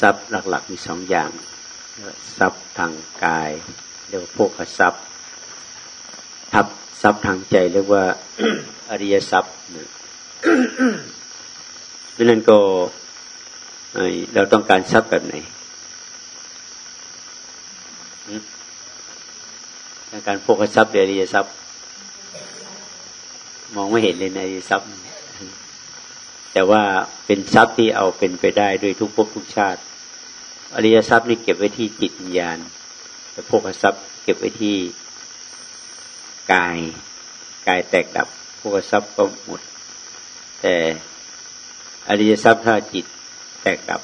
ทรัพย์หลัก ๆ มีสองอย่าง ทรัพย์ทางกายเรียกว่าโภคทรัพย์ทับทรัพย์ทางใจเรียกว่าอริยทรัพย์เพราะนั้นก็เราต้องการทรัพย์แบบไหนการโภคทรัพย์หรืออริยทรัพย์ มองไม่เห็นเลยในทรัพย์ แต่ว่าเป็นทรัพย์ที่เอาเป็นไปได้ด้วยทุกภพทุกชาติ อริยทรัพย์นี่เก็บไว้ที่จิตวิญญาณแต่โภคทรัพย์เก็บไว้ที่กายกายแตกดับโภคทรัพย์ก็หมด แต่อริยทรัพย์ถ้าจิตแตกดับ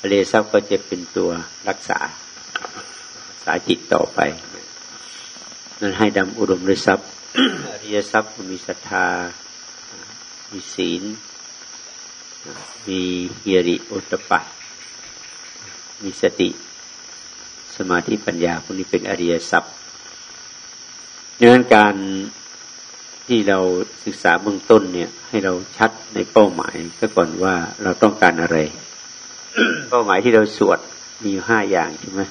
อริยทรัพย์ก็จะเป็นตัวรักษารักษาจิตต่อไป นั้นให้ดำอุดมด้วยทรัพย์อริยทรัพย์มีศรัทธา มีศีล มีเฮีริอุตปะมีสติ สมาธิปัญญาพวกนี้เป็นอริยทรัพย์ดังนั้นการที่เราศึกษาเบื้องต้นเนี่ย ให้เราชัดในเป้าหมายซะก่อนว่าเราต้องการอะไร เป้าหมายที่เราสวดมีอยู่ห้าอย่างใช่ไหม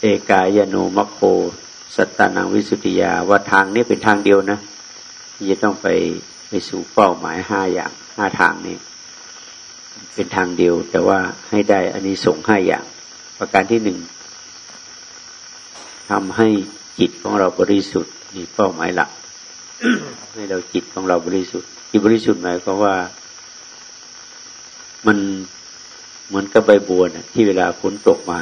เอกายโนมโค สัตตานังวิสุทธิยาว่าทางนี้เป็นทางเดียวนะที่จะต้องไป สู่เป้าหมายห้าอย่างห้าทางนี้ เป็นทางเดียว แต่ว่าให้ได้อันนี้ส่งห้าอย่าง ประการที่หนึ่งทำให้จิตของเราบริสุทธิ์มีเป้าหมายหลัก ให้เราจิตของเราบริสุทธิ์จิตบริสุทธิ์หมายความว่า มันเหมือนกับใบบัวนะที่เวลาฝนตกมา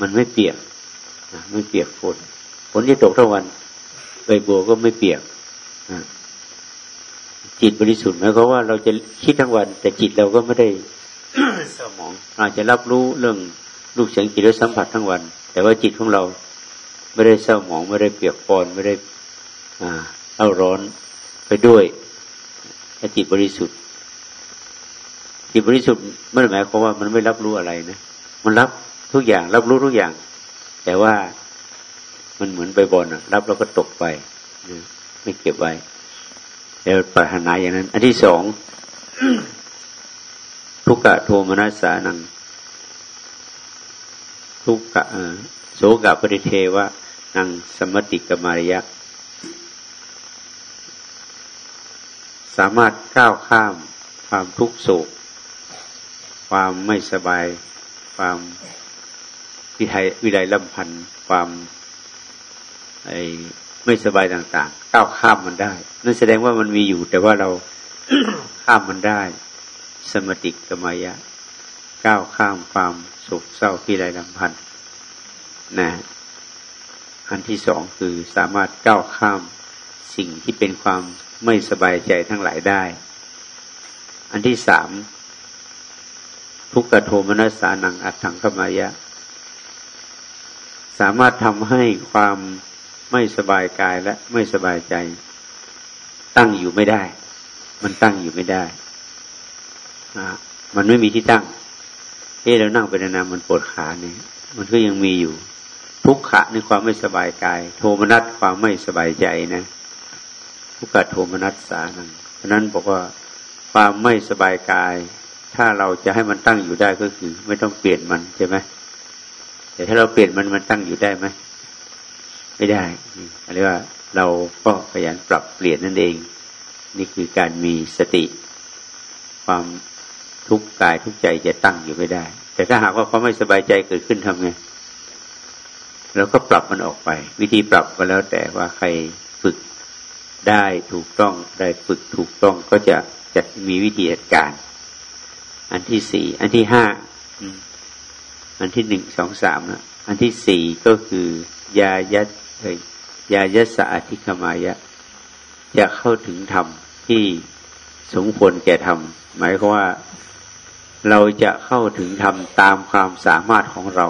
มันไม่เปียกไม่เปียกฝนฝนจะตกทั้งวันใบบัวก็ไม่เปียก จิตบริสุทธิ์หมายความว่าเราจะคิดทั้งวัน แต่จิตเราก็ไม่ได้สมอง อาจจะรับรู้เรื่องลูกเสียงจิตและสัมผัสทั้งวัน แต่ว่าจิตของเราไม่ได้เศร้าหมองไม่ได้เปียกปอนไม่ได้เล่าร้อนไปด้วยถ้าจิตบริสุทธิ์ จิตบริสุทธิ์ไม่ได้หมายความว่ามันไม่รับรู้อะไรนะมันรับทุกอย่าง รับรู้ทุกอย่าง แต่ว่ามันเหมือนใบบอลรับแล้วก็ตกไป ไม่เก็บไว้เดี๋ยวปรารถนาอย่างนั้น อันที่สองทุกกะโทมนัสสานัง ทุกกะโสกะปริเทวะนังสมติกมารยะ สามารถก้าวข้ามความทุกโศก ความไม่สบาย ความวิไทยวิไลลำพันธ์ความไอ ไม่สบายต่างๆ ก้าวข้ามมันได้ นั่นแสดงว่ามันมีอยู่ แต่ว่าเราข้ามมันได้ สมติกมายะ ก้าวข้ามความโศกเศร้าที่ไรลำพันธ์นะอันที่สองคือสามารถก้าวข้ามสิ่งที่เป็นความไม่สบายใจทั้งหลายได้ อันที่สามทุกขโทมนัสสานังอัตถังขมายะ สามารถทำให้ความ ไม่สบายกายและไม่สบายใจ ตั้งอยู่ไม่ได้ มันตั้งอยู่ไม่ได้มันไม่มีที่ตั้งเฮ้เรานั่งไปนานๆมันปวดขาเนี่ยมันก็ยังมีอยู่ ทุกขะในความไม่สบายกาย โทมนัสความไม่สบายใจนะทุกขะโทมนัสสานังเพราะนั้นบอกว่าความไม่สบายกาย ถ้าเราจะให้มันตั้งอยู่ได้ก็คือ ไม่ต้องเปลี่ยนมันใช่ไหมแต่ถ้าเราเปลี่ยนมันมันตั้งอยู่ได้ไหม ไม่ได้อันนี้ว่าเราก็พยายามปรับเปลี่ยนนั่นเอง นี่คือการมีสติ ความทุกข์กายทุกใจจะตั้งอยู่ไม่ได้ แต่ถ้าหากว่าเขาไม่สบายใจเกิดขึ้นทำไงเราก็ปรับมันออกไป วิธีปรับก็แล้วแต่ว่าใครฝึกได้ถูกต้องได้ฝึกถูกต้องก็จะจะมีวิธีจัดการ อันที่สี่อันที่ห้าอันที่หนึ่งสองสามนะอันที่สี่ก็คือยายัด ยายัสะอธิคมายะ จะเข้าถึงธรรมที่สมควรแก่ธรรม หมายความว่าเราจะเข้าถึงธรรมตามความสามารถของเรา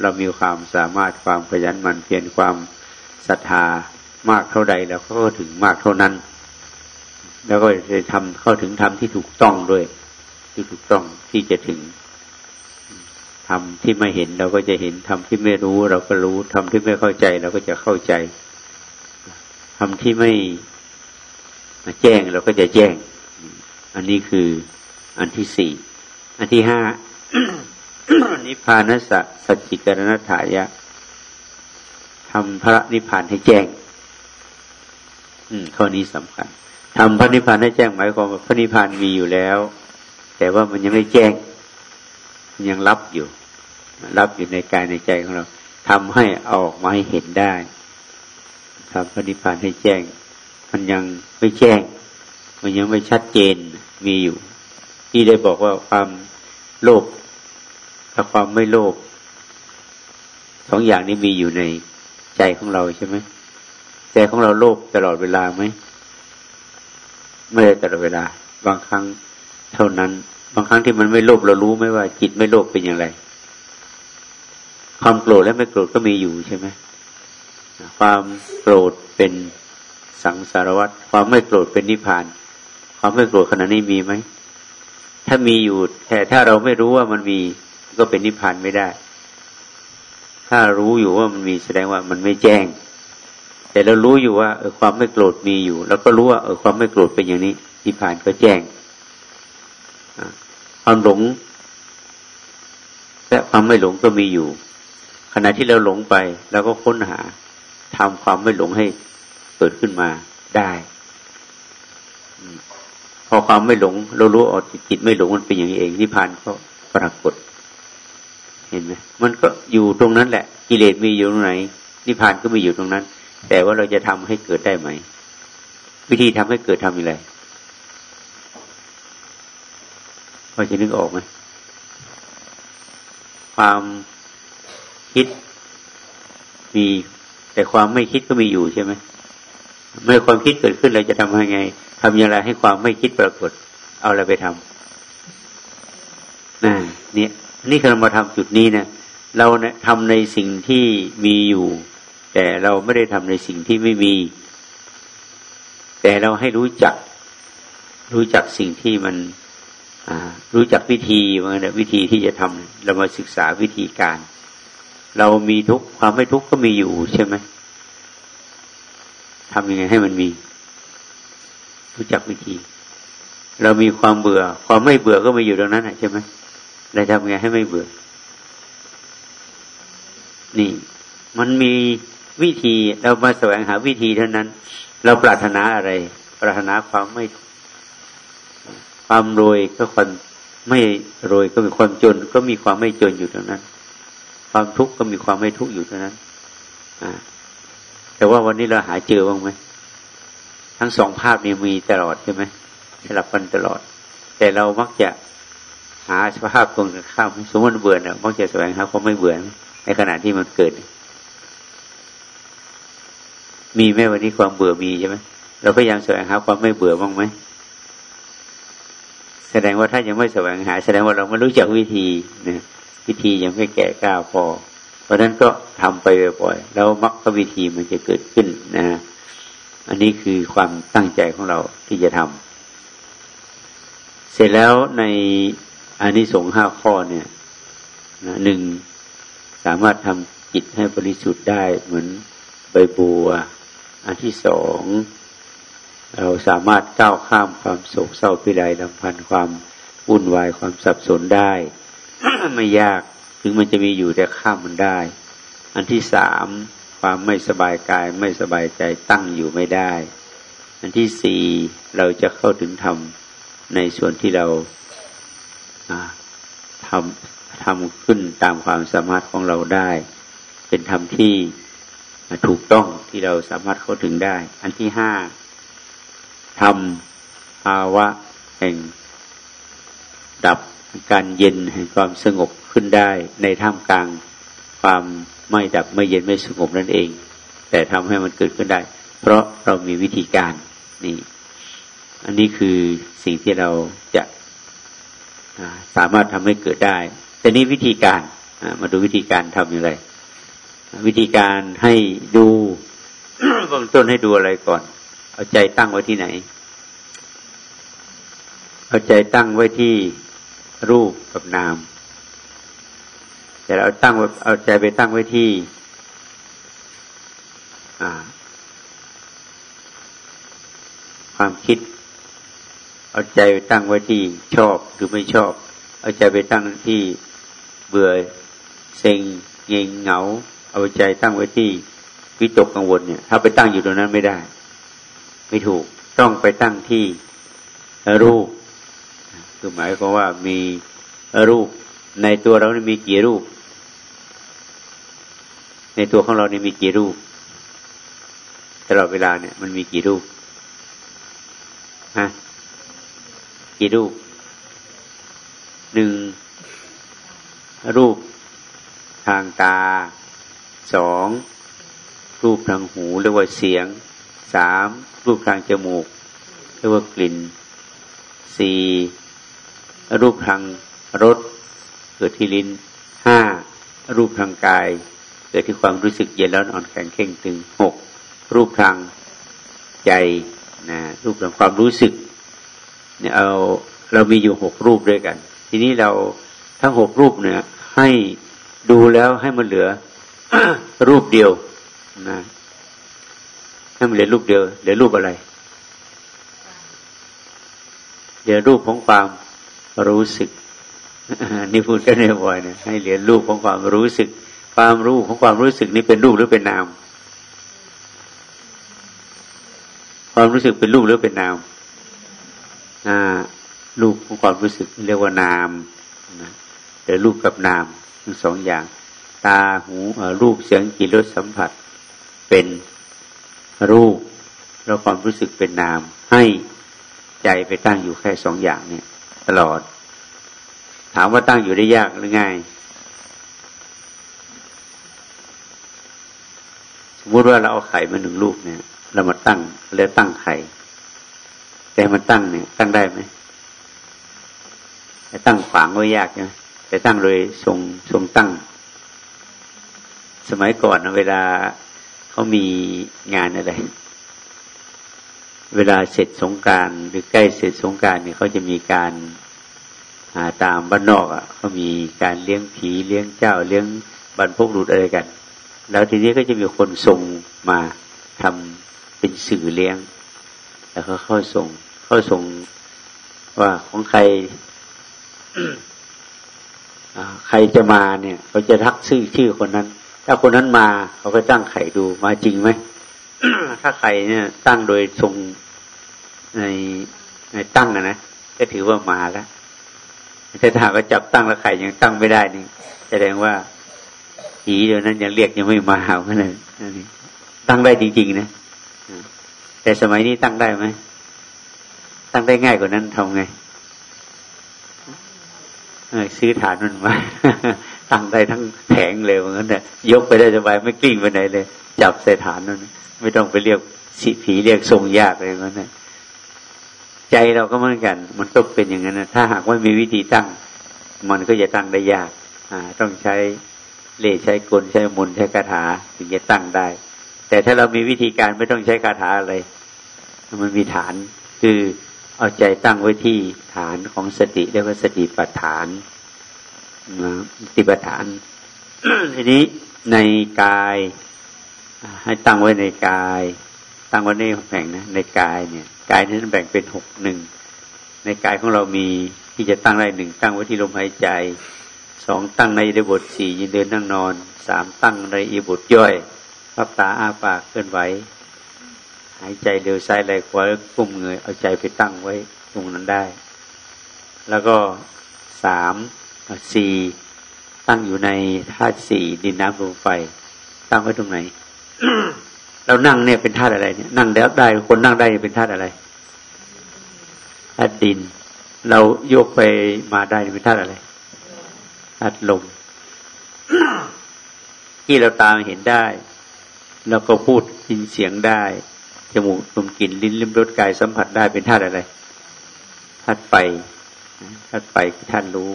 เรามีความสามารถความขยันหมั่นเพียรความศรัทธามากเท่าใดแล้วก็ถึงมากเท่านั้น แล้วก็จะทำเข้าถึงธรรมที่ถูกต้องด้วย ที่ถูกต้องที่จะถึง ทำที่ไม่เห็นเราก็จะเห็นทำที่ไม่รู้ เราก็รู้ทำที่ไม่เข้าใจเราก็จะเข้าใจทำที่ไม่แจ้งเราก็จะแจ้ง อันนี้คืออันที่สี่อันที่ห้านิพพานสัสัจจิกรณถายะทำพระนิพพานให้แจ้ง อืมข้อนี้สำคัญทำพระนิพพานให้แจ้งหมายความว่าพระนิพพานมีอยู่แล้ว แต่ว่ามันยังไม่แจ้ง ยังรับอยู่ รับอยู่ในกายในใจของเราทำให้ออกมาให้เห็นได้ทำพระนิพพานให้แจ้ง มันยังไม่แจ้ง มันยังไม่ชัดเจนมีอยู่ ที่ได้บอกว่าความโลภกับความไม่โลภสองอย่างนี้มีอยู่ในใจของเราใช่ไหมใจของเราโลภตลอดเวลาไหมไม่ได้ตลอดเวลา บางครั้งเท่านั้น บางครั้งที่มันไม่โลภเรารู้ไหมว่า จิตไม่โลภเป็นอย่างไร ความโกรธและไม่โกรธก็มีอยู่ใช่ไหมความโกรธเป็นสังสารวัตรความไม่โกรธเป็นนิพพาน ความไม่โกรธขณะนี้มีไหมถ้ามีอยู่แต่ถ้าเราไม่รู้ว่ามันมีก็เป็นนิพพานไม่ได้ ถ้ารู้อยู่ว่ามันมีแสดงว่ามันไม่แจ้ง แต่เรารู้อยู่ว่าเออความไม่โกรธมีอยู่ แล้วก็รู้ว่าเออความไม่โกรธเป็นอย่างนี้นิพพานก็แจ้งความหลงและความไม่หลงก็มีอยู่ ขณะที่เราหลงไปเราก็ค้นหาทำความไม่หลงให้เกิดขึ้นมาได้พอความไม่หลง เรารู้ออกจิตไม่หลงมันเป็นอย่างนี้เองนิพพานก็ปรากฏ เห็นไหมมันก็อยู่ตรงนั้นแหละ กิเลสมีอยู่ตรงไหนนิพพานก็มีอยู่ตรงนั้น แต่ว่าเราจะทำให้เกิดได้ไหม วิธีทำให้เกิดทำอย่างไรพอจะนึกออกไหมความ คิด มี แต่ความไม่คิดก็มีอยู่ใช่ไหมเมื่อความคิดเกิดขึ้นเราจะทำยังไงทำอย่างไรให้ความไม่คิดปรากฏ เอาอะไรไปทำนะเนี่ย นี่คือเรามาทำจุดนี้นะเราเนี่ยทำในสิ่งที่มีอยู่ แต่เราไม่ได้ทำในสิ่งที่ไม่มี แต่เราให้รู้จัก รู้จักสิ่งที่มันรู้จักวิธีมันวิธีที่จะทำเรามาศึกษาวิธีการ เรามีทุกความไม่ทุกข์ก็มีอยู่ใช่ไหมทำยังไงให้มันมี รู้จักวิธี เรามีความเบื่อ ความไม่เบื่อก็มาอยู่ตรงนั้นใช่ไหมเราทำยังไงให้ไม่เบื่อ นี่ มันมีวิธีเรามาแสวงหาวิธีเท่านั้น เราปรารถนาอะไร ปรารถนาความไม่ ความรวยก็คนไม่รวยก็มีความจน ก็มีความไม่จนอยู่ตรงนั้น ความทุกข์ก็มีความไม่ทุกข์อยู่ตรงนั้นแต่ว่าวันนี้เราหาเจอบ้างไหมทั้งสองภาพนี้มีตลอดใช่ไหมสลับกันตลอด แต่เรามักจะหาสภาพตรงกันข้ามสมมติเบื่อเนี่ยมักจะแสวงหาความไม่เบื่อในขณะที่มันเกิด มีไหมวันนี้ความเบื่อมีใช่ไหมเราพยายามแสวงหาความไม่เบื่อบ้างไหมแสดงว่าถ้ายังไม่แสวงหา แสดงว่าเราไม่รู้จักวิธีเนะ วิธียังไม่แก่กล้าพอ เพราะนั้นก็ทำไปบ่อยๆแล้วมรรควิธีมันจะเกิดขึ้นนะอันนี้คือความตั้งใจของเราที่จะทำเสร็จแล้วในอันนี้สงห้าข้อเนี่ยนะหนึ่งสามารถทำจิตให้บริสุทธิ์ได้เหมือนใบบัว อันที่สองเราสามารถก้าวข้ามความโศกเศร้าพิไรลำพันธ์ความวุ่นวายความสับสนได้ ไม่ยากถึงมันจะมีอยู่แต่ข้ามมันได้ อันที่สามความไม่สบายกายไม่สบายใจตั้งอยู่ไม่ได้ อันที่สี่เราจะเข้าถึงธรรมในส่วนที่เราทำทำขึ้นตามความสามารถของเราได้ เป็นธรรมที่ถูกต้องที่เราสามารถเข้าถึงได้ อันที่ห้าทำภาวะแห่งดับ การเย็นแห่งความสงบขึ้นได้ในท่ามกลางความไม่ดับไม่เย็นไม่สงบนั่นเอง แต่ทำให้มันเกิดขึ้นได้ เพราะเรามีวิธีการนี่อันนี้คือสิ่งที่เราจะสามารถทำให้เกิดได้ แต่นี้วิธีการมาดูวิธีการทำอย่างไร วิธีการให้ดูเบื้องต้นให้ดูอะไรก่อน เอาใจตั้งไว้ที่ไหน เอาใจตั้งไว้ที่ รูปกับนาม แต่เราตั้งเอาใจไปตั้งไว้ที่ความคิดเอาเอาใจไปตั้งไว้ที่ชอบหรือไม่ชอบ เอาใจไปตั้งที่เบื่อเซ็งเงงเหงา เอาใจตั้งไว้ที่วิตกกังวลเนี่ยถ้าไปตั้งอยู่ตรงนั้นไม่ได้ ไม่ถูกต้องไปตั้งที่รูป คือหมายความว่ามีรูปในตัวเรานี่มีกี่รูป ในตัวของเรานี่มีกี่รูปตลอดเวลาเนี่ยมันมีกี่รูปฮะกี่รูปหนึ่งรูปทางตาสองรูปทางหูเรียกว่าเสียงสามรูปทางจมูกเรียกว่ากลิ่นสี่ รูปทางรสเกิดที่ลิ้นห้ารูปทางกาย เกิดที่ความรู้สึกเย็นแล้วอ่อนแข็งเข่งตึงหกรูปทางใจนะรูปทางความรู้สึกเนี่ยเอาเรามีอยู่หกรูปด้วยกัน ทีนี้เราทั้งหกรูปเนี่ย ให้ดูแล้วให้มันเหลือ รูปเดียวนะให้มันเหลือรูปเดียวเหลือรูปอะไรเหลือรูปของความ รู้สึกนี่พูดกันบ่อยเนี่ยให้เหลือรูปของความรู้สึก ความรู้ของความรู้สึกนี่เป็นรูปหรือเป็นนาม ความรู้สึกเป็นรูปหรือเป็นนามอ่ารูปของความรู้สึกเรียกว่านามนะแต่รูปกับนามทั้งสองอย่าง ตาหูรูปเสียงกลิ่นรสสัมผัส เป็นรูป แล้วความรู้สึกเป็นนาม ให้ใจไปตั้งอยู่แค่สองอย่างเนี่ย ตลอด ถามว่าตั้งอยู่ได้ยากหรือง่าย สมมติว่าเราเอาไข่มาหนึ่งลูกเนี่ย เรามาตั้งแล้วตั้งไข่ แต่มันตั้งเนี่ย ตั้งได้ไหมตั้งขวางไว้ยากใช่แต่ตั้งโดยทรงทรงตั้ง สมัยก่อนเวลาเขามีงานอะไร เวลาเสร็จสงการหรือใกล้เสร็จสงการเนี่ยเขาจะมีการตามบ้านนอกอะเขามีการเลี้ยงผีเลี้ยงเจ้าเลี้ยงบรรพบุรุษอะไรกัน แล้วทีนี้ก็จะมีคนส่งมาทำเป็นสื่อเลี้ยง แล้วเขาเข้าส่งเข้าส่งว่าของใครใครจะมาเนี่ยเขาจะทักชื่อชื่อคนนั้น ถ้าคนนั้นมาเขาก็ตั้งไข่ดูมาจริงไหม ถ้าไข่เนี่ย ตั้งโดยทรงในในตั้งนะก็ถือว่ามาแล้วถ้าถามว่าจับตั้งแล้วไข่ยังตั้งไม่ได้นี่แสดงว่าผีเดี๋ยวนั้นยังเรียกยังไม่มาเอาเลยนี่ตั้งได้จริงๆนะแต่สมัยนี้ตั้งได้ไหมตั้งได้ง่ายกว่านั้นทำไงซื้อฐานมันมา ตั้งได้ทั้งแผงเลยเหมือนกันเนี่ยยกไปได้สบายไม่กลิ้งไปไหนเลย จับใส่ฐานนั้น ไม่ต้องไปเรียกสีผีเรียกทรงยากเลยมันเนี่ยใจเราก็เหมือนกัน มันต้องเป็นอย่างนั้นนะถ้าหากว่ามีวิธีตั้ง มันก็จะตั้งได้ยากอ่าต้องใช้เล่ใช้กลใช้มนใช้คาถาถึงจะตั้งได้ แต่ถ้าเรามีวิธีการไม่ต้องใช้คาถาอะไรมันมีฐานคือเอาใจตั้งไว้ที่ฐานของสติเรียกว่าสติปัฏฐานนะสติปัฏฐานทีนี้ในกาย ให้ตั้งไว้ในกาย ตั้งไว้ในแบ่งนะในกายเนี่ยกายนั้นแบ่งเป็นหกหนึ่งในกายของเรามีที่จะตั้งได้หนึ่งตั้งไว้ที่ลมหายใจสองตั้งในอิริบทสี่ยืนเดินนั่งนอนสามตั้งในอิบทย่อยพับตาอ้าปากเคลื่อนไหวหายใจเร็วซ้ายไหลขวากุ้มเงยเอาใจไปตั้งไว้ตรงนั้นได้ แล้วก็สามสี่ตั้งอยู่ในธาตุสี่ดินน้ำลมไฟ ตั้งไว้ตรงไหน เรานั่งเนี่ยเป็นธาตุอะไรเนี่ยนั่งแล้วได้คนนั่งได้เป็นธาตุอะไรธาตุดิน เราโยกไปมาได้เป็นธาตุอะไรธาตุลมที่เราตามเห็นได้แล้วก็พูดยินเสียงได้จมูกลมกลิ่นลิ้นลิ้มรสกายสัมผัสได้เป็นธาตุอะไรธาตุไฟธาตุไฟท่านรู้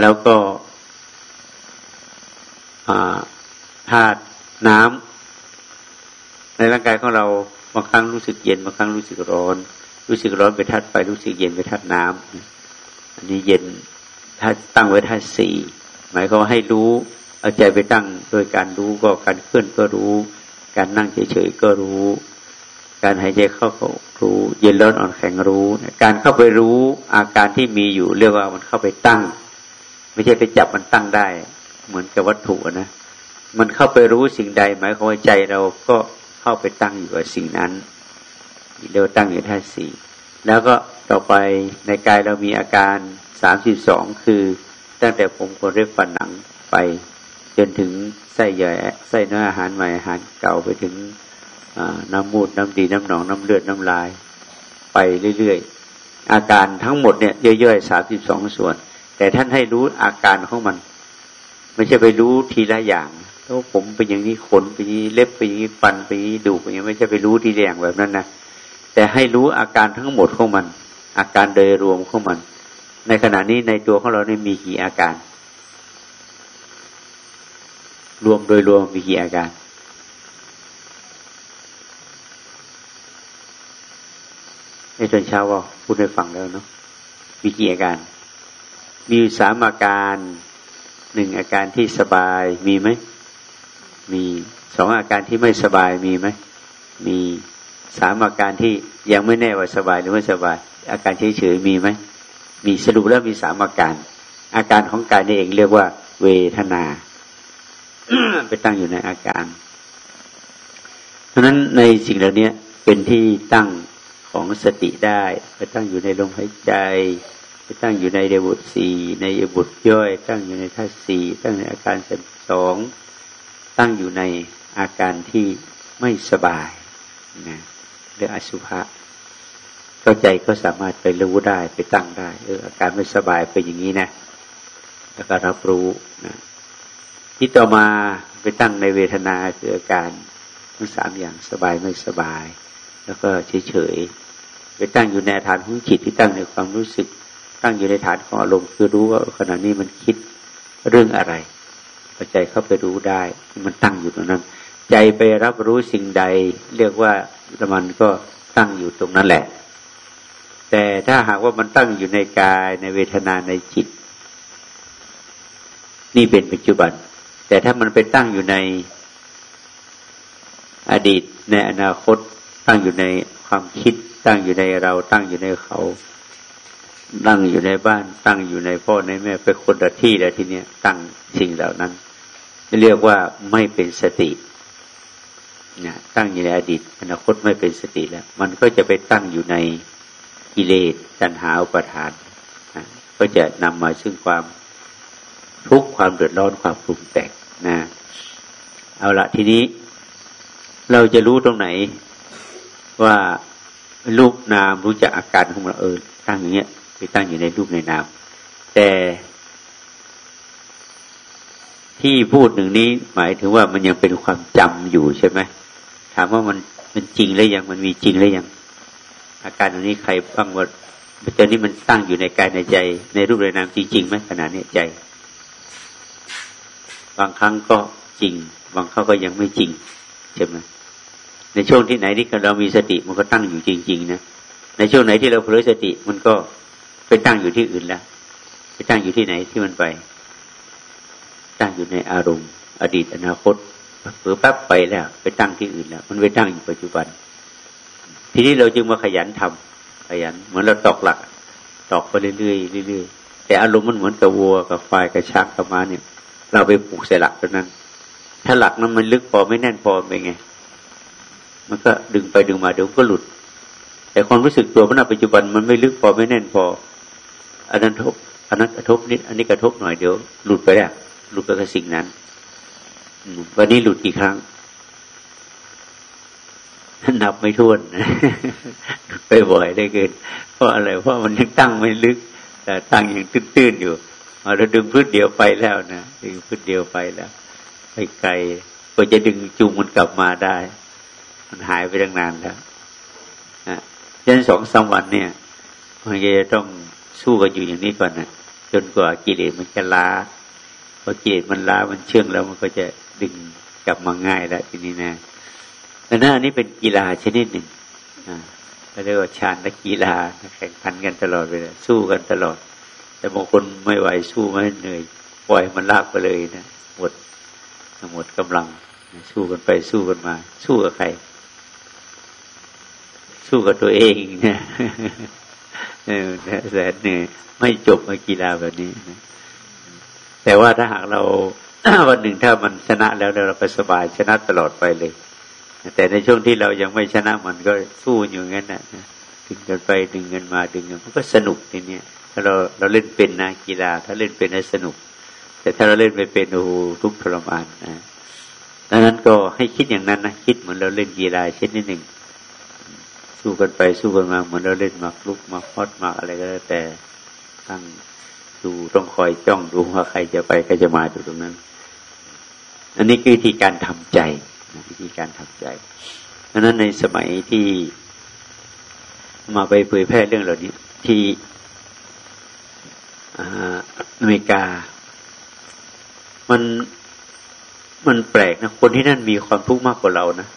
แล้วก็ธาตุน้ำ ในร่างกายของเราบางครั้งรู้สึกเย็นบางครั้งรู้สึกร้อน รู้สึกร้อนไปธาตุไฟรู้สึกเย็นไปธาตุน้ำอันนี้เย็นถ้าตั้งไว้ธาสี่หมายความว่าให้รู้เอาใจไปตั้งโดยการรู้ก็การเคลื่อนก็รู้ การนั่งเฉยๆก็รู้ การหายใจเข้าก็รู้ เย็นร้อนอ่อนแข็งรู้ การเข้าไปรู้อาการที่มีอยู่เรียกว่ามันเข้าไปตั้ง ไม่ใช่ไปจับมันตั้งได้ เหมือนกับวัตถุนะมันเข้าไปรู้สิ่งใด หมายความว่าใจเราก็ เข้าไปตั้งอยู่กับสิ่งนั้นเรียวตั้งอยู่ท่าสี่แล้วก็ต่อไปในกายเรามีอาการสามสิบสองคือตั้งแต่ผมคนเรียบฝันหนังไป จนถึงไส้ใหญ่ไส้น้ออาหารใหม่อาหารเก่าไปถึงน้ำมูดน้ำดีน้ำหนองน้ำเลือดน้ำลาย ไปเรื่อยๆอาการทั้งหมดเนี่ยย่อยๆสามสิบสองส่วน แต่ท่านให้รู้อาการของมัน ไม่ใช่ไปรู้ทีละอย่าง แล้วผมเป็นอย่างนี้ขนเป็นอย่างนี้เล็บเป็นอย่างนี้ฟันเป็นอย่างนี้ดูเป็นอย่างนี้ไม่ใช่ไปรู้ทีละอย่งแบบนั้นนะแต่ให้รู้อาการทั้งหมดของมัน อาการโดยรวมของมัน ในขณะนี้ในตัวของเราเนี่ยมีกี่อาการ รวมโดยรวมมีกี่อาการในตอนเช้าว่าพูดให้ฟังแล้วเนาะมีกี่อาการ มีสามอาการหนึ่งอาการที่สบายมีไหม มีสองอาการที่ไม่สบายมีไหมมีสามอาการที่ยังไม่แน่ว่าสบายหรือไม่สบาย อาการเฉยๆมีไหมมีสรุปแล้วมีสามอาการ อาการของกายนี่เองเรียกว่า เวทนา ไปตั้งอยู่ในอาการ เพราะฉะนั้นในสิ่งเหล่านี้เป็นที่ตั้งของสติได้ ไปตั้งอยู่ในลมหายใจ ไปตั้งอยู่ในเดบุตรสี่ในเดบุตรย่อย ตั้งอยู่ในท่าสี่ตั้งในอาการสิบสอง ตั้งอยู่ในอาการที่ไม่สบายนะเรื่ออสุภะเข้าใจก็สามารถไปรู้ได้ไปตั้งได้ เอออาการไม่สบายเป็นอย่างนี้นะแล้วก็รับรู้นะที่ต่อมาไปตั้งในเวทนาคืออาการทั้งสามอย่างสบายไม่สบาย แล้วก็เฉยๆไปตั้งอยู่ในฐานของจิตที่ตั้งในความรู้สึก ตั้งอยู่ในฐานของอารมณ์คือรู้ว่าขณะนี้มันคิดเรื่องอะไร ใจเข้าไปรู้ได้ มันตั้งอยู่ตรงนั้น ใจไปรับรู้สิ่งใด เรียกว่ามันก็ตั้งอยู่ตรงนั้นแหละ แต่ถ้าหากว่ามันตั้งอยู่ในกายในเวทนาในจิต นี่เป็นปัจจุบัน แต่ถ้ามันไปตั้งอยู่ในอดีต ในอนาคต ตั้งอยู่ในความคิด ตั้งอยู่ในเราตั้งอยู่ในเขาตั้งอยู่ในบ้าน ตั้งอยู่ในพ่อในแม่ไปคนละที่แล้วทีเนี้ยตั้งสิ่งเหล่านั้น เรียกว่าไม่เป็นสตินะตั้งอยู่ในอดีต อนาคตไม่เป็นสติแล้ว มันก็จะไปตั้งอยู่ในกิเลสตัณหาอุปทานนะก็จะนำมาซึ่งความทุกข์ความเดือดร้อนความปรุงแต่งนะเอาละทีนี้ เราจะรู้ตรงไหน ว่ารูปนามรู้จักอาการของเราเออตั้งอย่างเงี้ยไปตั้งอยู่ในรูปในนาม แต่ ที่พูดหนึ่งนี้หมายถึงว่ามันยังเป็นความจำอยู่ใช่ไหมถามว่ามันมันจริงหรือยังมันมีจริงหรือยัง อาการตรงนี้ใครบ้างว่าตอนนี้มันตั้งอยู่ในกายในใจ ในรูปในนามจริงๆไหมขณะนี้ใจ บางครั้งก็จริง บางครั้งก็ยังไม่จริงใช่ไหมในช่วงที่ไหนที่เรามีสติมันก็ตั้งอยู่จริง ๆ นะในช่วงไหนที่เราเผลอสติมันก็ไปตั้งอยู่ที่อื่นแล้วไปตั้งอยู่ที่ไหนที่มันไป ตั้งอยู่ในอารมณ์ อดีตอนาคตเผือแป๊บไปแล้ว ไปตั้งที่อื่นแล้ว มันไปตั้งอยู่ปัจจุบัน ทีนี้เราจึงมาขยันทำขยัน เหมือนเราตอกหลัก ตอกไปเรื่อยๆเรื่อยๆแต่อารมณ์มันเหมือนกับวัวกับควายกับช้างกับม้าเนี่ย เราไปปลูกใส่หลักตรงนั้น ถ้าหลักนั้นมันลึกพอไม่แน่นพอเป็นไง มันก็ดึงไปดึงมาเดี๋ยวก็หลุด แต่ความรู้สึกตัวมันปัจจุบันมันไม่ลึกพอไม่แน่นพออันนั้นทบอันนั้นกระทบนิด อันนี้กระทบหน่อยเดี๋ยวหลุดไปแล้ว หลุดไปกับสิ่งนั้น วันนี้หลุดกี่ครั้ง นับไม่ถ้วนไปบ่อยได้เกิน เพราะอะไร เพราะมันยังตั้งไม่ลึก แต่ตั้งยังตื้นๆอยู่เราดึงพื้นเดียวไปแล้วนะดึงพื้นเดียวไปแล้ว ไปไกลก็จะดึงจูงมันกลับมาได้ มันหายไปตั้งนานแล้วนะยันสองสามวันเนี่ยมันจะต้องสู้กันอยู่อย่างนี้ก่อนนะจนกว่ากิเลสมันจะล้า พอกิเลสมันล้ามันเชื่องแล้วมันก็จะดึงกลับมาง่ายแล้วทีนี้นะแต่หน้านี้เป็นกีฬาชนิดหนึ่งอ่าเรียกว่าชาญนักกีฬาแข่งขันกันตลอดเวลาสู้กันตลอด แต่บางคนไม่ไหวสู้ไม่เหนื่อยปล่อยมันลากไปเลยนะหมดหมดกำลัง สู้กันไปสู้กันมา สู้กับใคร สู้กับตัวเองนะแสนเหนื่อยไม่จบมากีฬาแบบนี้นะ แต่ว่าถ้าหากเราวันหนึ่งถ้ามันชนะแล้วเราไปสบายชนะตลอดไปเลย แต่ในช่วงที่เรายังไม่ชนะมันก็สู้อยู่งั้นนะดึงกันไปดึงเงินมาดึงเงินมันก็สนุกทีเนี้ยถ้าเราเราเล่นเป็นนะกีฬา ถ้าเล่นเป็นให้สนุก แต่ถ้าเราเล่นไม่เป็นโอ้โหทุกทรมานนะดังนั้นก็ให้คิดอย่างนั้นนะคิดเหมือนเราเล่นกีฬาเช่นนิดหนึ่ง สู้กันไปสู้กันมาเหมือนเราเล่นมาลุกมาพอดมาอะไรก็แล้วแต่ตั้ง ดูต้องคอยจ้องดูว่าใครจะไปใครจะมาอยู่ตรงนั้น อันนี้คือวิธีการทำใจวิธีการทำใจดังนั้นในสมัยที่มาไปเผยแพร่เรื่องเหล่านี้ ที่อเมริกา มันมันแปลกนะคนที่นั่นมีความทุกข์มากกว่าเรานะ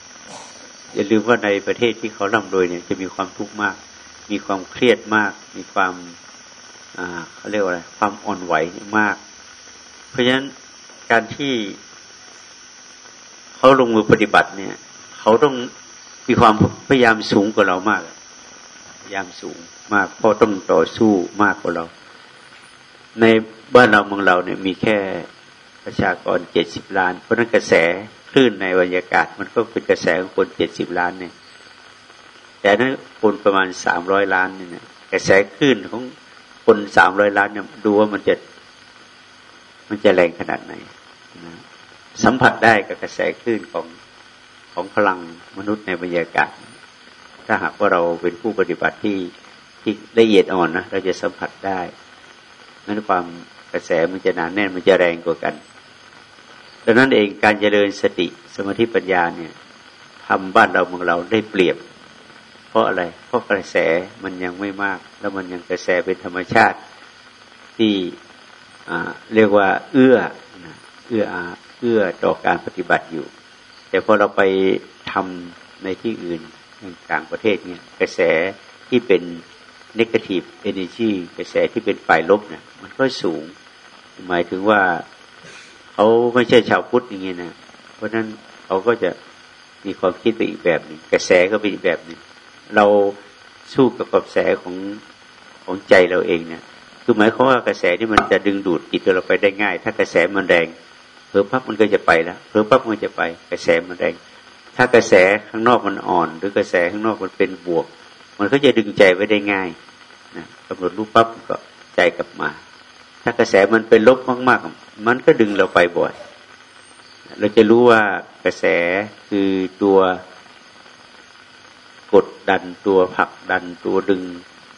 อย่าลืมว่าในประเทศที่เขาร่ำรวยเนี่ยจะมีความทุกข์มาก มีความเครียดมาก มีความ อ่าเขาเรียกว่าอะไรความอ่อนไหวมาก เพราะฉะนั้นการที่เขาลงมือปฏิบัติเนี่ย เขาต้องมีความพยายามสูงกว่าเรามากพยายามสูงมากเพราะต้องต่อสู้มากกว่าเรา ในบ้านเราเมืองเราเนี่ยมีแค่ประชากรเจ็ดสิบล้าน เพราะนั้นกระแสคลื่นในบรรยากาศ มันก็เป็นกระแสของคนเจ็ดสิบล้านเนี่ย แต่นั้นคนประมาณสามร้อยล้านเนี่ยกระแสคลื่นของ คนสามร้อยล้านเนี่ยดูว่ามันจะมันจะแรงขนาดไหนนะสัมผัสได้กับกระแสคลื่นของของพลังมนุษย์ในบรรยากาศ ถ้าหากว่าเราเป็นผู้ปฏิบัติที่ที่ละเอียดอ่อนนะเราจะสัมผัสได้นั้นความกระแสมันจะหนานแน่นมันจะแรงกว่ากันดังนั้นเองการเจริญสติสมาธิปัญญาเนี่ยทำบ้านเราเมืองเราได้เปรียบ เพราะอะไร เพราะกระแสมันยังไม่มาก แล้วมันยังกระแสเป็นธรรมชาติที่เรียกว่า เอื้อเอื้อเอื้อต่อการปฏิบัติอยู่ แต่พอเราไปทำในที่อื่นต่างประเทศเนี่ยกระแสที่เป็น negative energy กระแสที่เป็นฝ่ายลบเนี่ยมันก็สูง หมายถึงว่าเขาไม่ใช่ชาวพุทธอย่างเงี้ยนะเพราะนั้นเขาก็จะมีความคิดไปอีกแบบหนึ่งกระแสก็เป็นอีกแบบหนึ่ง เราสู้กับกระแสของของใจเราเองเนี่ย คือหมายความว่ากระแสที่มันจะดึงดูดจิตเราไปได้ง่าย ถ้ากระแสมันแรงเพิ่มปั๊บมันก็จะไปแล้วเพิ่มปั๊บมันจะไป กระแสมันแรง ถ้ากระแสข้างนอกมันอ่อน หรือกระแสข้างนอกมันเป็นบวก มันก็จะดึงใจไว้ได้ง่ายนะกำหนดรู้ปั๊บก็ใจกลับมา ถ้ากระแสมันเป็นลบมากๆ มันก็ดึงเราไปบ่อย เราจะรู้ว่ากระแสคือตัว กดดันตัวผลักดันตัวดึง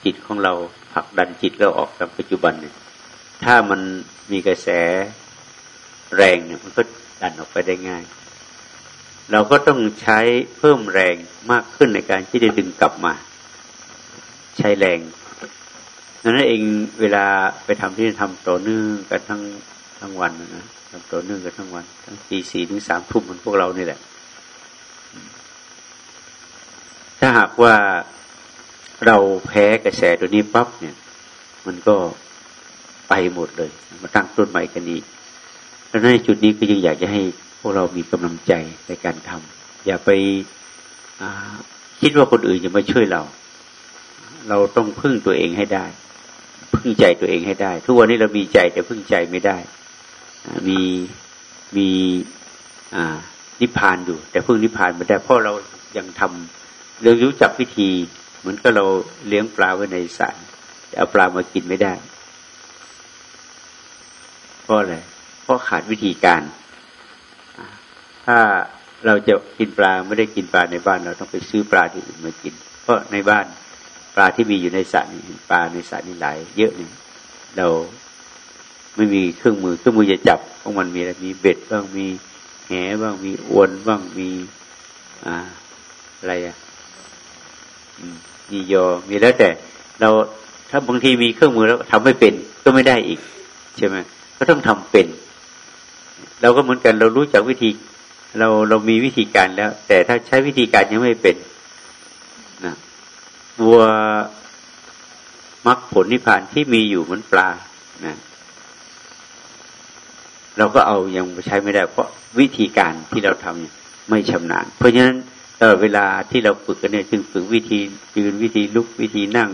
จิตของเราผลักดันจิตเราออกจากปัจจุบันเนี่ยถ้ามันมีกระแสแรงเนี่ยมันก็ดันออกไปได้ง่าย เราก็ต้องใช้เพิ่มแรงมากขึ้นในการที่จะดึงกลับมา ใช้แรงนั้นเองเวลาไปทำที่ทำต่อเนื่องกันทั้งทั้งวันนะทำต่อเนื่องกันทั้งวัน ทั้งตีสี่ถึงสามทุ่มมันพวกเรานี่แหละ ถ้าหากว่าเราแพ้กระแสตัวนี้ปั๊บเนี่ย มันก็ไปหมดเลย มาตั้งต้นใหม่กันอีกดังนั้นจุดนี้ก็ยังอยากจะให้พวกเรามีกำลังใจในการทำอย่าไปคิดว่าคนอื่นจะมาช่วยเรา เราต้องพึ่งตัวเองให้ได้ พึ่งใจตัวเองให้ได้ ทุกวันนี้เรามีใจแต่พึ่งใจไม่ได้ มีมีนิพพานอยู่ แต่พึ่งนิพพานไม่ได้เพราะเรายังทำ เรารู้จักวิธี เหมือนกับเราเลี้ยงปลาไว้ในสระเอาปลามากินไม่ได้เพราะอะไรเพราะขาดวิธีการ ถ้าเราจะกินปลาไม่ได้กินปลาในบ้าน เราต้องไปซื้อปลาที่อื่นมากิน เพราะในบ้านปลาที่มีอยู่ในสระนี่ปลาในสระนี่หลายเยอะเนี่ยเราไม่มีเครื่องมือเครื่องมือจะจับของมันมีอะไรมีเบ็ดบ้างมีแหบ้างมีอวนบ้างมี อ่าอะไรอะ มียอมีแล้วแต่ เราถ้าบางทีมีเครื่องมือแล้วทำไม่เป็นก็ไม่ได้อีก ใช่ไหมก็ต้องทำเป็น เราก็เหมือนกันเรารู้จักวิธี เราเรามีวิธีการแล้ว แต่ถ้าใช้วิธีการยังไม่เป็นนะวัวมรรคผลนิพพานที่มีอยู่เหมือนปลานะเราก็เอายังใช้ไม่ได้ เพราะวิธีการที่เราทำไม่ชำนาญ เพราะฉะนั้น ตลอดเวลาที่เราฝึกกันเนี่ยจึงฝึกวิธียืนวิธีลุกวิธีนั่ง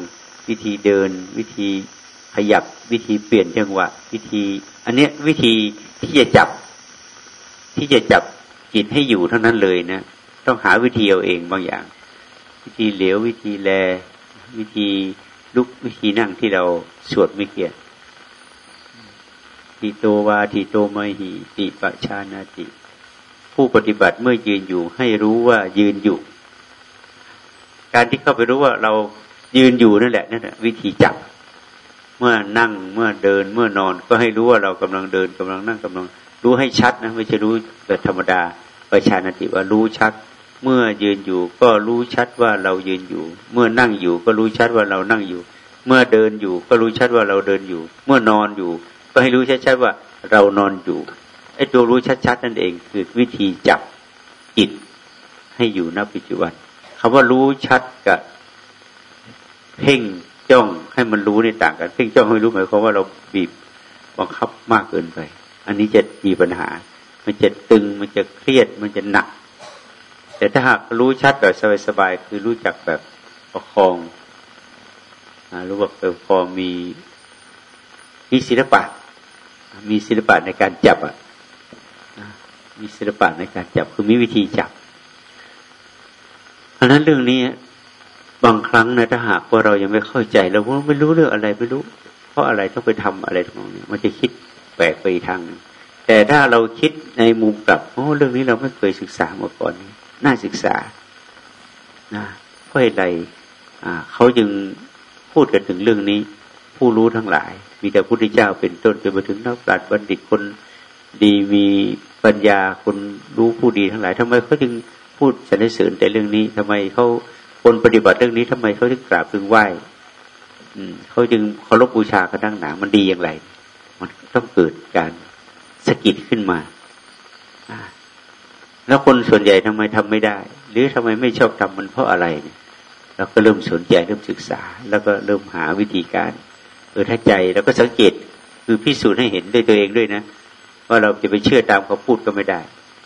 วิธีเดิน วิธีขยับวิธีเปลี่ยนจังหวะ วิธี อันเนี้ยวิธีที่จะจับ ที่จะจับจิตให้อยู่เท่านั้นเลยนะต้องหาวิธีเอาเองบางอย่าง วิธีเหลววิธีแล วิธีลุกวิธีนั่งที่เราสวดไม่เกียทิโตวาทิโตมหิติปชานาติ ผู้ปฏิบัติเมื่อยืนอยู่ ให้รู้ว่ายืนอยู่ การที่เข้าไปรู้ว่าเรายืนอยู่นั่นแหละนั่นแหละวิธีจับ เมื่อนั่งเมื่อเดินเมื่อนอน ก็ให้รู้ว่าเรากำลังเดินกำลังนั่งกำลัง รู้ให้ชัดนะไม่ใช่รู้แบบธรรมดาประชานติว่ารู้ชัด เมื่อยืนอยู่ก็รู้ชัดว่าเรายืนอยู่ เมื่อนั่งอยู่ก็รู้ชัดว่าเรานั่งอยู่ เมื่อเดินอยู่ก็รู้ชัดว่าเราเดินอยู่ เมื่อนอนอยู่ ก็ให้รู้ชัดๆว่าเรานอนอยู่ ไอ้ตัวรู้ชัดๆนั่นเองคือวิธีจับจิตให้อยู่ณปัจจุบันคำว่ารู้ชัดกับเพ่งจ้องให้มันรู้ในต่างกันเพ่งจ้องให้รู้หมายความว่าเราบีบบังคับมากเกินไป อันนี้จะมีปัญหา มันจะตึงมันจะเครียดมันจะหนัก แต่ถ้าหากรู้ชัดแบบสบายๆคือรู้จักแบบประคองรู้ว่าประคองมีมีศิลปะ มีศิลปะในการจับอะ มีศิลปะในการจับคือมีวิธีจับเพราะนั้นเรื่องนี้บางครั้งนะถ้าหากว่าเรายังไม่เข้าใจเราไม่รู้เรื่องอะไรไม่รู้ เพราะอะไรต้องไปทำอะไรทั้งนี้มันจะคิดแปลกไปทางแต่ถ้าเราคิดในมุมกลับโอ้เรื่องนี้เราไม่เคยศึกษามาก่อนน่าศึกษานะเพราะอะไรอ่าเขาจึงพูดกันถึงเรื่องนี้ ผู้รู้ทั้งหลาย มีแต่พุทธเจ้าเป็นต้นจนมาถึงนักปราชญ์บัณฑิตคนดีมี ปัญญาคนรู้ผู้ดีทั้งหลายทำไมเขาจึงพูดสรรเสริญแต่เรื่องนี้ทำไมเขาคนปฏิบัติเรื่องนี้ทำไมเขาถึงกราบถึงไหว้อืมเขาจึงเคารพบูชากันตั้งหนามันดีอย่างไร มันต้องเกิดการสกิดขึ้นมาแล้วคนส่วนใหญ่ทำไมทำไม่ได้ หรือทำไมไม่ชอบทำมันเพราะอะไรเนี่ยเราก็เริ่มสนใจเริ่มศึกษา แล้วก็เริ่มหาวิธีการอถ้าใจเราก็สังเกตคือพิสูจน์ให้เห็นด้วยตัวเองด้วยนะ ว่าเราจะไปเชื่อตามเขาพูดก็ไม่ได้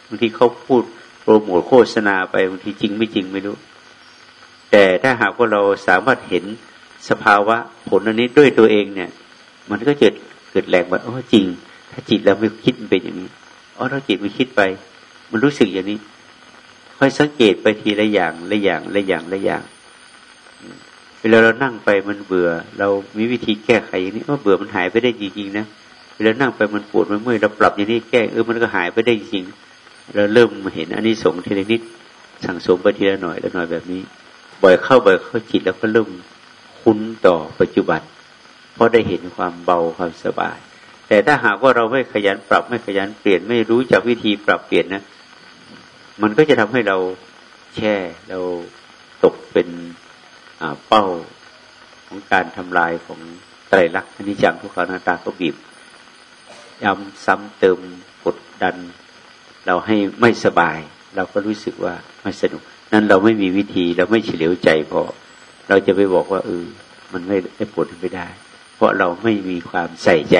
บางทีเขาพูดโปรโมทโฆษณาไปบางทีจริงไม่จริงไม่รู้ แต่ถ้าหากว่าเราสามารถเห็นสภาวะผลอันนี้ด้วยตัวเองเนี่ย มันก็เกิดเกิดแรงว่าอ๋อจริง ถ้าจิตเราไม่คิดมันเป็นอย่างนี้อ๋อถ้าจิตไม่คิดไป มันรู้สึกอย่างนี้ ค่อยสังเกตไปทีละอย่างละอย่างละอย่างละอย่างเวลาเรานั่งไปมันเบื่อ เรามีวิธีแก้ไขอย่างนี้ว่าเบื่อมันหายไปได้จริงๆนะ วลานั่งไปมันปวดมันเมื่อยเราปรับอย่างนี้แก้เออมันก็หายไปได้จริงเราเริ่มเห็นอันนี้สงทีละนิดสั่งสมไปทีละหน่อยละหน่อยแบบนี้ บ่อยเข้าบ่อยเข้าจิตแล้วก็เริ่มคุ้นต่อปัจจุบัน เพราะได้เห็นความเบาความสบาย แต่ถ้าหากว่าเราไม่ขยันปรับไม่ขยันเปลี่ยนไม่รู้จักวิธีปรับเปลี่ยนนะ มันก็จะทำให้เราแช่เราตกเป็นเป้าของการทำลายของไตรลักษณ์อนิจจังทุกขานาตาก็บีบ ย้ำซ้ำเติมกดดัน เราให้ไม่สบาย เราก็รู้สึกว่าไม่สนุก นั้นเราไม่มีวิธีเราไม่เฉลียวใจพอเราจะไปบอกว่าเออมันไม่ได้ผลไม่ได้ เพราะเราไม่มีความใส่ใจ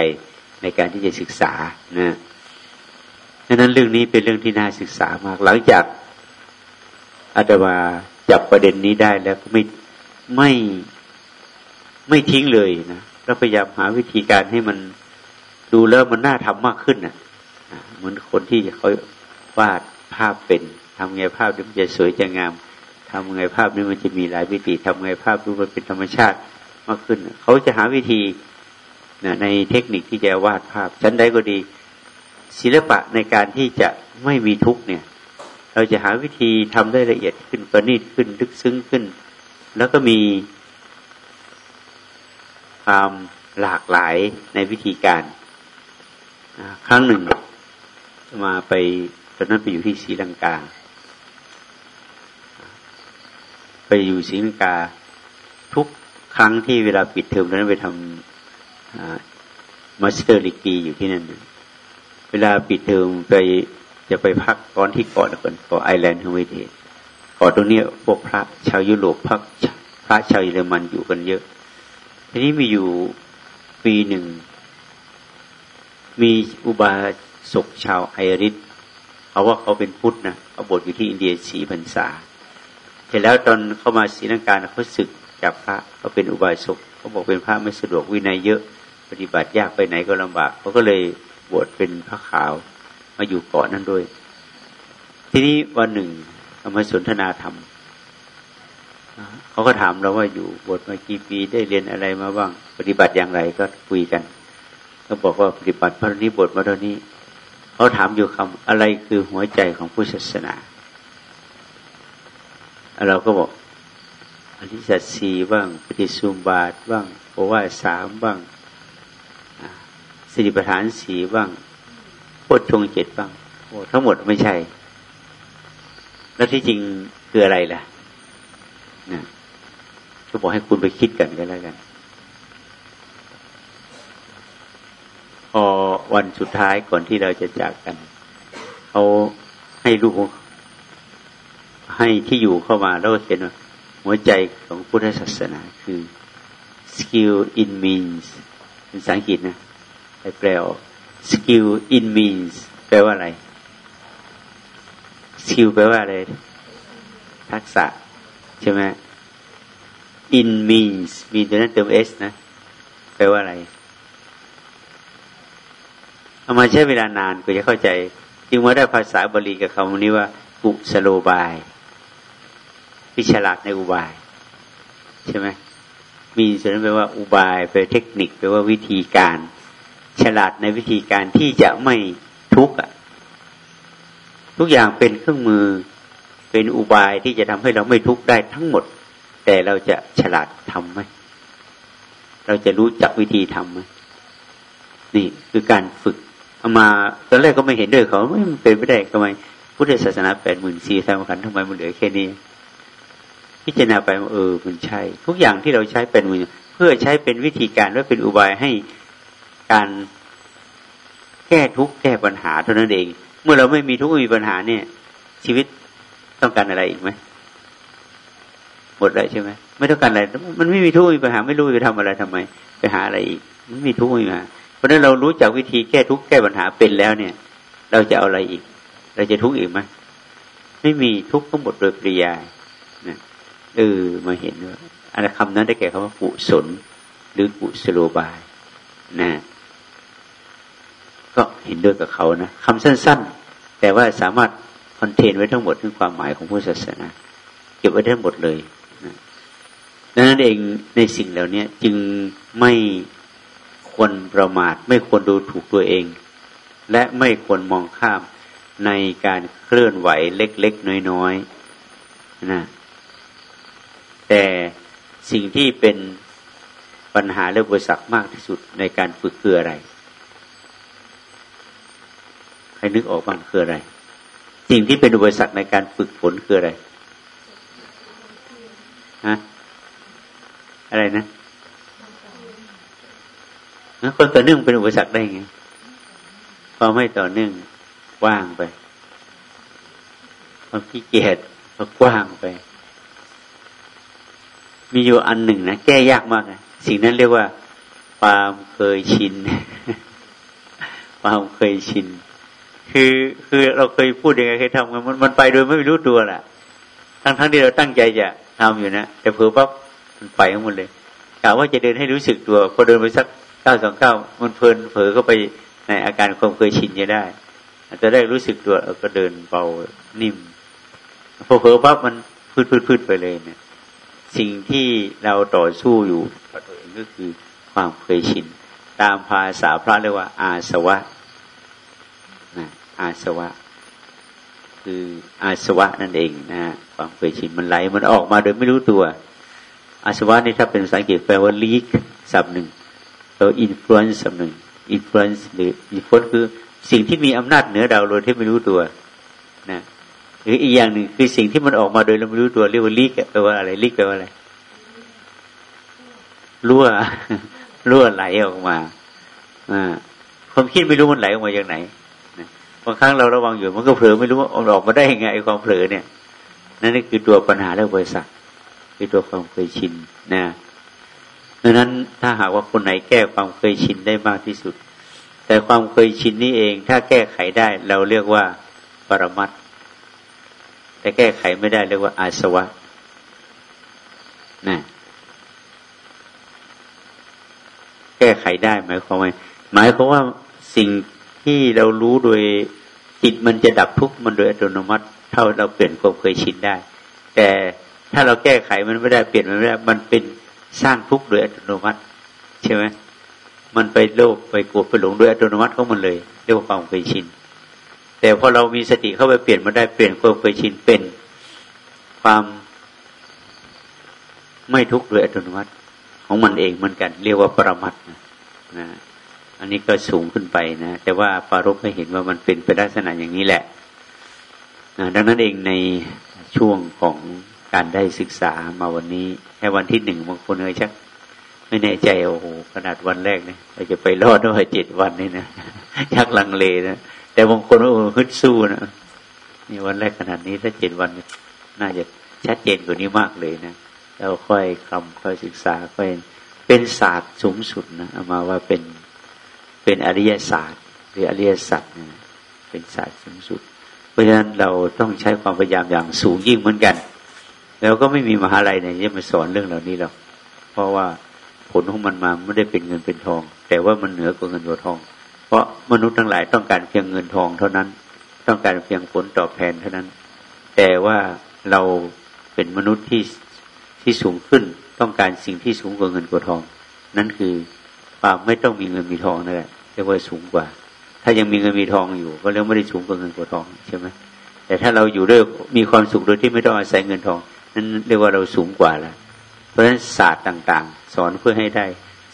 ในการที่จะศึกษานะดังนั้นเรื่องนี้เป็นเรื่องที่น่าศึกษามาก หลังจากอาตมาจับประเด็นนี้ได้แล้วก็ไม่ไม่ไม่ทิ้งเลยนะเราพยายามหาวิธีการให้มัน ดูแล้วมันน่าทำมากขึ้นน่ะเหมือนคนที่เขาวาดภาพเป็นทำไงภาพนี้มันจะสวยจะงามทำไงภาพนี้มันจะมีหลายวิธีทำไงภาพดูมันเป็นธรรมชาติมากขึ้น เขาจะหาวิธีนะในเทคนิคที่จะวาดภาพชั้นใดก็ดี ศิลปะในการที่จะไม่มีทุกเนี่ย เราจะหาวิธีทำได้ละเอียดขึ้นประณีตขึ้นลึกซึ้งขึ้น แล้วก็มีความหลากหลายในวิธีการ ครั้งหนึ่งมาไปตอนนั้นไปอยู่ที่ศรีลังกา ไปอยู่ศรีลังกา ทุกครั้งที่เวลาปิดเทอมนั้นไปททำ master degree อยู่ที่นั่น เวลาปิดเทอมไปจะไปพักตอนที่เกาะก่อนเกาะ Island Hermitage เกาะตรงนี้พวกพระชาวยุโรปพักพระชาวเยอรมันอยู่กันเยอะ ทีนี้มีอยู่ปีหนึ่ง มีอุบาสกชาวไอริชเขาว่าเขาเป็นพุทธนะเขาบวชอยู่ที่อินเดียสี่พรรษาเห็นแล้วตอนเข้ามาศรีลังกาเขาสึกจากพระเขาเป็นอุบายสกเขาบอกเป็นพระไม่สะดวกวินัยเยอะปฏิบัติยากไปไหนก็ลำบากเขาก็เลยบวชเป็นพระขาวมาอยู่เกาะนั้นด้วย ทีนี้วันหนึ่งเรามาสนทนาธรรมเขาก็ถามเราว่าอยู่บวชมากี่ปีได้เรียนอะไรมาบ้าง ปฏิบัติอย่างไรก็คุยกัน ก็บอกว่าปฏิบัติพระนี้บวชมาเท่านี้เขาถามอยู่คำอะไรคือหัวใจของผู้ศาสนาเราก็บอกอริสัตสีบ้าง ปฏิสุมบาทบ้างโอวาสามบ้างสิริประธานสีบ้างโพชฌงเจ็ดบ้างโอ้ทั้งหมดไม่ใช่ แล้วที่จริงคืออะไรล่ะนะก็บอกให้คุณไปคิดกันก็แล้วกัน พอวันสุดท้ายก่อนที่เราจะจากกันเขาให้ลูกให้ที่อยู่เข้ามาแล้วก็เขียนว่าหัวใจของพุทธศาสนาคือ skill in means เป็นภาษาอังกฤษนะไปแปลออก skill in means แปลว่าอะไร skill แปลว่าอะไร ทักษะ ใช่ไหม in means มีตัวนั้นเติม s นะ แปลว่าอะไร เอามาใช้เวลานานก็จะเข้าใจ จึงว่าได้ภาษาบาลีกับคำนี้ว่า กุสโลบายพิฉลาดในอุบาย ใช่ไหมมีส่วนนั้นแปลว่าอุบายแปลเทคนิคแปลว่าวิธีการ ฉลาดในวิธีการที่จะไม่ทุกข์ทุกอย่างเป็นเครื่องมือเป็นอุบายที่จะทำให้เราไม่ทุกข์ได้ทั้งหมด แต่เราจะฉลาดทำไหมเราจะรู้จักวิธีทำไหมนี่คือการฝึก มาตอนแรกก็ไม่เห็นด้วยเขาไม่เป็นไม่ได้ทำไมพุทธศาสนาแปดหมื่นสี่สามขันทำไมมันเหลือแค่นี้ พิจารณาไปเออมันใช่ ทุกอย่างที่เราใช้เป็นมือเพื่อใช้เป็นวิธีการและเป็นอุบายให้การแก้ทุกข์แก้ปัญหาเท่านั้นเอง เมื่อเราไม่มีทุกข์มีปัญหาเนี่ย ชีวิตต้องการอะไรอีกไหมหมดเลยใช่ไหมไม่ต้องการอะไร มันไม่มีทุกข์มีปัญหา ไม่รู้จะทำอะไรทำไม ไปหาอะไรอีก มันมีทุกข์มีปัญหา ราะนั้นเรารู้จักวิธีแก้ทุกข์แก้ปัญหาเป็นแล้วเนี่ย เราจะเอาอะไรอีก เราจะทุกข์อีกไหมไม่มีทุกข์ก็หมดโดยปริยายเออมาเห็นว่าอันคำนั้นได้แก่คำว่ากุศลหรือกุศโลบายนะก็เห็นด้วยกับเขานะคำสั้น ๆ แต่ว่าสามารถคอนเทนไว้ทั้งหมดถึงความหมายของพุทธศาสนา เก็บไว้ทั้งหมดเลยนะดังนั้นเองในสิ่งเหล่านี้จึงไม่ ควรประมาท ไม่ควรดูถูกตัวเอง และไม่ควรมองข้ามในการเคลื่อนไหวเล็กๆ น้อยๆนะแต่สิ่งที่เป็นปัญหาและบริษัทมากที่สุดในการฝึกคืออะไรใครนึกออกบ้างคืออะไร สิ่งที่เป็นอุปสรรคในการฝึกฝนคืออะไรฮะอะไรนะ คนต่อเนื่องเป็นอุปสรรคได้ไงความไม่ต่อเนื่องว่างไปความขี้เกียจก็กว้างไป มีอยู่อันหนึ่งนะแก้ยากมากนะสิ่งนั้นเรียกว่า ความเคยชิน ความเคยชิน คือคือเราเคยพูดยังไงเคยทำกันมันมันไปโดยไม่รู้ตัวแหละทั้งทั้งที่เราตั้งใจจะทำอยู่นะแต่เผลอปั๊บมันไปทั้งหมดเลยกะว่าจะเดินให้รู้สึกตัวพอเดินไปสัก เก้าสองเก้ามันเพลินเผลอเข้าไปในอาการความเคยชินจะได้จะได้รู้สึกตัวก็เดินเบานิ่มพอเผลอปั๊บมันพืดพืดพืดไปเลยเนี่ยสิ่งที่เราต่อสู้อยู่กับตัวเองก็คือความเคยชิน ตามภาษาพระเรียกว่า อาสวะนะอาสวะ คืออาสวะนั่นเองนะความเคยชินมันไหลมันออกมาโดยไม่รู้ตัว อาสวะนี่ถ้าเป็นภาษาอังกฤษแปลว่า leak สับหนึ่ง แปลว่า influence สับหนึ่ง influence หรือ influence คือสิ่งที่มีอำนาจเหนือเราโดยที่ไม่รู้ตัวนะหรืออีกอย่างหนึ่งคือสิ่งที่มันออกมาโดยเราไม่รู้ตัวเรียกว่าลีกแปลว่าอะไรลีกแปลว่าอะไรรั่วรั่วไหลออกมาอ่าความคิดไม่รู้มันไหลออกมาจากไหนบางครั้งเราระวังอยู่มันก็เผลอไม่รู้ว่าออกมาได้ยังไงไอความเผลอเนี่ยนั่นคือตัวปัญหาและบริษัทคือตัวความเคยชินนะ ดังนั้นถ้าหากว่าคนไหนแก้ความเคยชินได้มากที่สุด แต่ความเคยชินนี่เอง ถ้าแก้ไขได้เราเรียกว่าปรมัตแต่แก้ไขไม่ได้เรียกว่าอาสวะนะแก้ไขได้หมายความว่าหมายความว่าสิ่งที่เรารู้โดยจิตมันจะดับทุกข์มันโดยอัตโนมัติ เท่าเราเปลี่ยนความเคยชินได้ แต่ถ้าเราแก้ไขมันไม่ได้เปลี่ยนมันไม่ได้มันเป็น สร้างทุกข์โดยอัตโนมัติ ใช่ไหมมันไปโลภไปโกรธไปหลงโดยอัตโนมัติของมันเลย เรียกว่าความเคยชิน แต่พอเรามีสติเข้าไปเปลี่ยนมันได้เปลี่ยนความเคยชินเป็นความไม่ทุกข์โดยอัตโนมัติของมันเองเหมือนกัน เรียกว่าปรมัตนะนะอันนี้ก็สูงขึ้นไปนะ แต่ว่าปารบให้เห็นว่ามันเป็นไปลักษณะอย่างนี้แหละนะดังนั้นเองในช่วงของ การได้ศึกษามาวันนี้แค่วันที่หนึ่งบางคนเลยชักไม่แน่ใจโอ้โหขนาดวันแรกเนี่ยเราจะไปรอดด้วยเจ็ดวันนี่นะชักลังเลนะแต่บางคนว่าฮึดสู้นะนี่วันแรกขนาดนี้ถ้าเจ็ดวัน น่าจะชัดเจนกว่านี้มากเลยนะเราค่อยคำค่อยศึกษาค่อยเป็นศาสตร์สูงสุดนะเอามาว่าเป็นเป็นอริยศาสตร์หรืออริยสัจนะเป็นศาสตร์สูงสุด เพราะฉะนั้นเราต้องใช้ความพยายามอย่างสูงยิ่งเหมือนกัน แล้วก็ไม่มีมหาลัยไหนจะมาสอนเรื่องเหล่านี้หรอกเพราะว่าผลของมันมาไม่ได้เป็นเงินเป็นทอง แต่ว่ามันเหนือกว่าเงินกว่าทอง เพราะมนุษย์ทั้งหลายต้องการเพียงเงินทองเท่านั้น ต้องการเพียงผลตอบแทนเท่านั้น แต่ว่าเราเป็นมนุษย์ที่ที่สูงขึ้นต้องการสิ่งที่สูงกว่าเงินกว่าทอง นั่นคือความไม่ต้องมีเงินมีทองนั่นแหละเรียกว่าสูงกว่า ถ้ายังมีเงินมีทองอยู่ ก็เรียกไม่ได้สูงกว่าเงินกว่าทองใช่ไหมแต่ถ้าเราอยู่ด้วยมีความสุขโดยที่ไม่ต้องอาศัยเงินทอง นั้นเรียกว่าเราสูงกว่าแล้ว เพราะฉะนั้นศาสตร์ต่างๆ สอนเพื่อให้ได้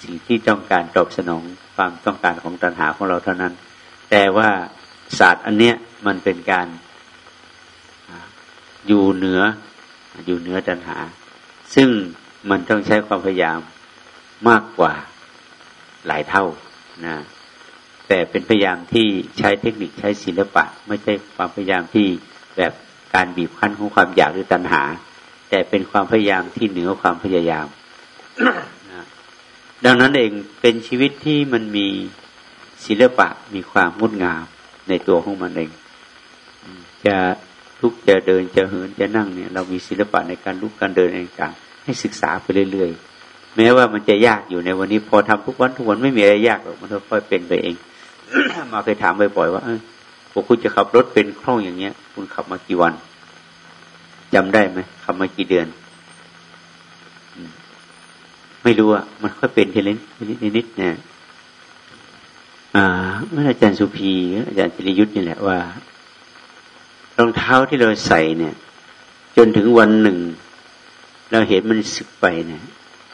สิ่งที่ต้องการตอบสนองความต้องการของตัณหาของเราเท่านั้น แต่ว่าศาสตร์อันเนี้ยมันเป็นการอยู่เหนืออยู่เหนือตัณหา ซึ่งมันต้องใช้ความพยายามมากกว่าหลายเท่านะแต่เป็นพยายามที่ใช้เทคนิคใช้ศิลปะ ไม่ใช่ความพยายามที่แบบการบีบคั้นของความอยากหรือตัณหา แต่เป็นความพยายามที่เหนือความพยายามนะดังนั้นเองเป็นชีวิตที่มันมีศิลปะมีความงดงามในตัวของมันเอง จะทุกจะเดินจะเหินจะนั่งเนี่ย เรามีศิลปะในการลุกการเดินในการให้ศึกษาไปเรื่อยๆ แม้ว่ามันจะยากอยู่ในวันนี้ พอทำทุกวันทุกวันไม่มีอะไรยากหรอกมันค่อยเป็นไปเอง มาเคยถามบ่อยๆว่าพวกคุณจะขับรถเป็นคล่องอย่างเงี้ย คุณขับมากี่วัน จำได้ไหมขับมากี่เดือน ไม่รู้อะมันค่อยเป็นทีละนิดนิดเนี่ยอ่าเมื่ออาจารย์สุพีอาจารย์จิริยุทธ์นี่แหละว่ารองเท้าที่เราใส่เนี่ย จนถึงวันหนึ่ง เราเห็นมันสึกไปเนี่ย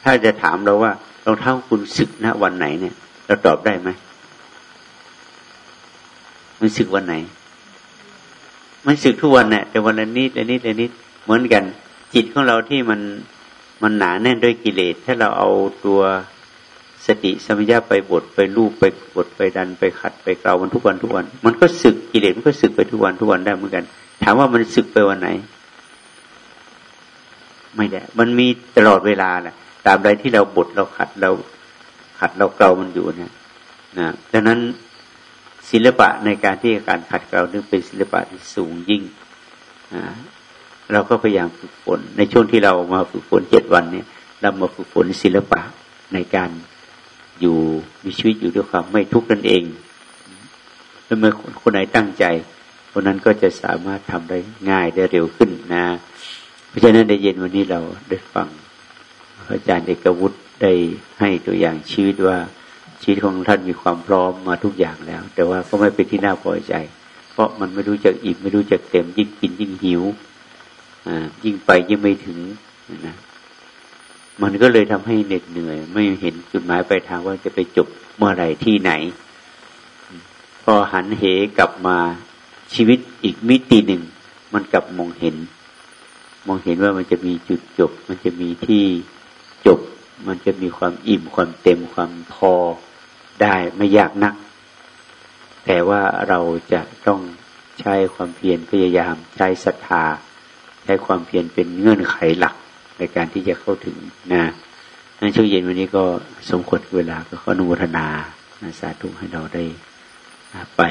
ถ้าจะถามเราว่ารองเท้าคุณสึกณวันไหนเนี่ย เราตอบได้ไหมมันสึกวันไหน มันสึกทุกวันเนี่ยแต่วันละนิดละนิดละนิด เหมือนกันจิตของเราที่มันมันหนาแน่นด้วยกิเลส ถ้าเราเอาตัวสติสมัญญาไปบดไปรูปไปบดไปดันไปขัดไปเกลามันทุกวันทุกวัน มันก็สึกกิเลสมันก็สึกไปทุกวันทุกวันได้เหมือนกัน ถามว่ามันสึกไปวันไหน ไม่ได้ มันมีตลอดเวลาแหละตามใดที่เราบดเราขัดเราขัดเราเกลามันอยู่เนี่ยนะดังนั้นศิลปะในการที่การขัดเกลานึกเป็นศิลปะที่สูงยิ่ง เราก็พยายามฝึกฝน ในช่วงที่เรามาฝึกฝนเจ็ดวันเนี่ยเรามาฝึกฝนศิลปะในการอยู่มีชีวิตอยู่ด้วยความไม่ทุกข์นั่นเองแล้วเมื่อคนไหนตั้งใจคนนั้นก็จะสามารถทำได้ง่ายได้เร็วขึ้นนะ เพราะฉะนั้นในเย็นวันนี้เราได้ฟังอาจารย์เอกวุฒิได้ให้ตัวอย่างชีวิตว่าชีวิตของท่านมีความพร้อมมาทุกอย่างแล้ว แต่ว่าก็ไม่เป็นที่น่าพอใจ เพราะมันไม่รู้จักอิ่มไม่รู้จักเต็มยิ่งกินยิ่งหิว ยิ่งไปยิ่งไม่ถึงนะมันก็เลยทำให้เหน็ดเหนื่อย ไม่เห็นจุดหมายปลายทางว่าจะไปจบเมื่อไหร่ที่ไหน พอหันเหกลับมาชีวิตอีกมิติหนึ่ง มันกลับมองเห็น มองเห็นว่ามันจะมีจุดจบ มันจะมีที่จบ มันจะมีความอิ่มความเต็มความพอได้ไม่ยากนัก แต่ว่าเราจะต้องใช้ความเพียรพยายามใช้ศรัทธา ใช้ความเพียรเป็นเงื่อนไขหลักในการที่จะเข้าถึงนะนั้นช่วงเย็นวันนี้ก็สมควรเวลาก็ขออนุโมทนาสาธุให้เราได้ไป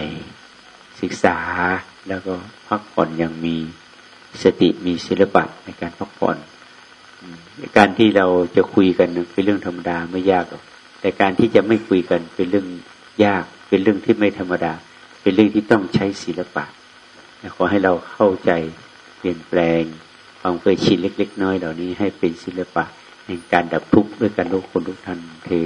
ศึกษาแล้วก็พักผ่อนอย่างมีสติมีศิลปะในการพักผ่อน การที่เราจะคุยกันเป็นเรื่องธรรมดาไม่ยากหรอกแต่การที่จะไม่คุยกันเป็นเรื่องยาก เป็นเรื่องที่ไม่ธรรมดา เป็นเรื่องที่ต้องใช้ศิลปะขอให้เราเข้าใจ เปลี่ยนแปลงความเคยชินเล็ก ๆ น้อยเหล่านี้ให้เป็นศิลปะแห่งการดับทุกข์ด้วยกันทุกคนทุกท่านเทอ